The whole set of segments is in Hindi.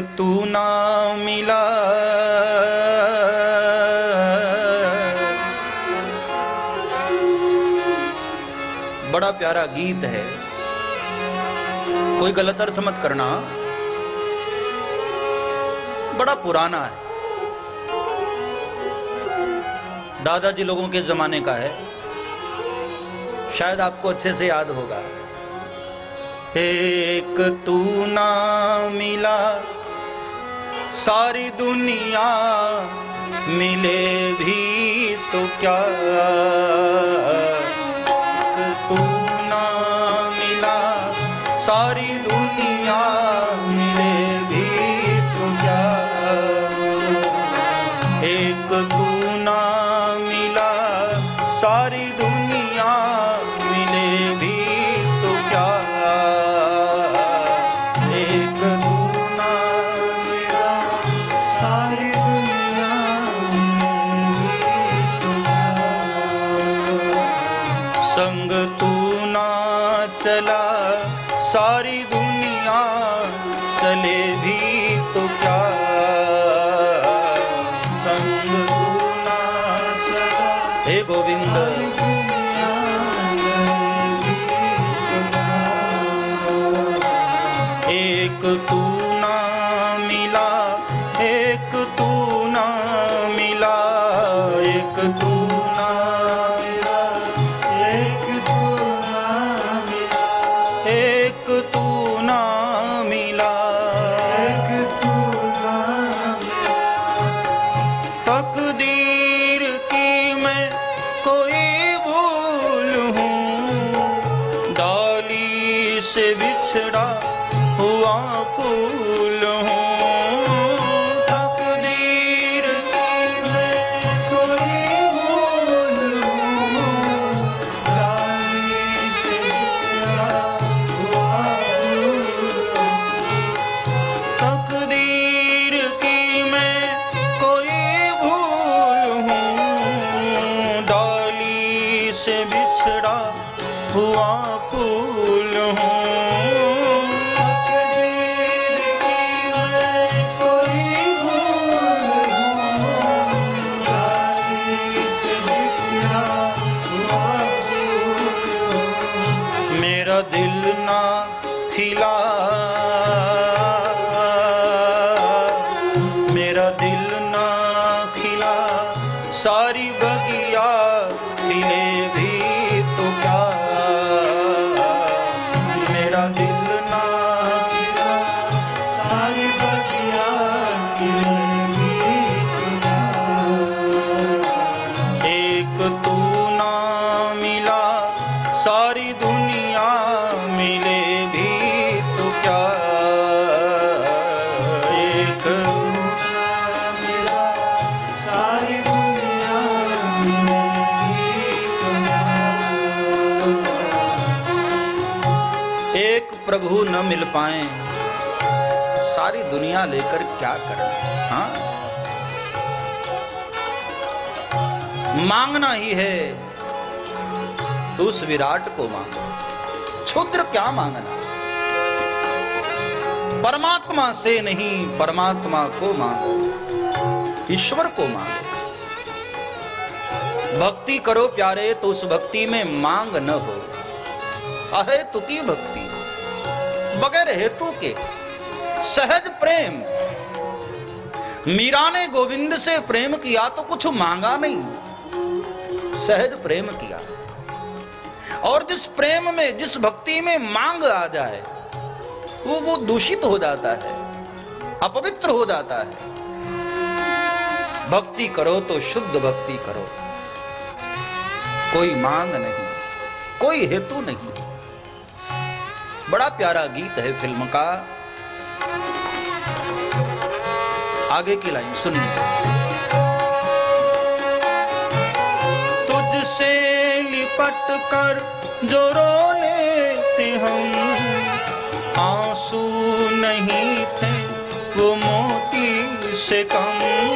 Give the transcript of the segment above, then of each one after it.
तू ना मिला। बड़ा प्यारा गीत है। कोई गलत अर्थ मत करना। बड़ा पुराना है। दादाजी लोगों के जमाने का है। शायद आपको अच्छे से याद होगा। एक तू ना मिला। सारी दुनिया मिले भी तो क्या एक तू ना मिला सारी दुनिया मिले भी तो क्या संग तू ना चला सारी दुनिया चले भी तो क्या? संग तू ना चला हे गोविंद। एक तू हुआ फूल हूँ कोई भूल तकदीर की मैं कोई भूल हूँ, डाली से बिछड़ा हुआ फूल हूँ। खिला प्रभु न मिल पाए। सारी दुनिया लेकर क्या करें? हाँ? मांगना ही है। तो उस विराट को मांगो। क्षुद्र क्या मांगना? परमात्मा से नहीं, परमात्मा को मांगो। ईश्वर को मांगो। भक्ति करो प्यारे तो उस भक्ति में मांग न हो। अहेतु तुकी भक्ति? बगैर हेतु के सहज प्रेम। मीरा ने गोविंद से प्रेम किया तो कुछ मांगा नहीं। सहज प्रेम किया। और जिस प्रेम में, जिस भक्ति में मांग आ जाए, वो वो दूषित हो जाता है, अपवित्र हो जाता है। भक्ति करो तो शुद्ध भक्ति करो। कोई मांग नहीं, कोई हेतु नहीं। बड़ा प्यारा गीत है फ़िल्म का। आगे की लाइन सुनिए। तुझसे लिपट कर जो रो लेते हम, आँसू नहीं थे वो मोती से कम।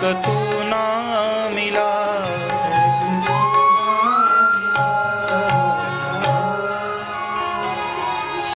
Que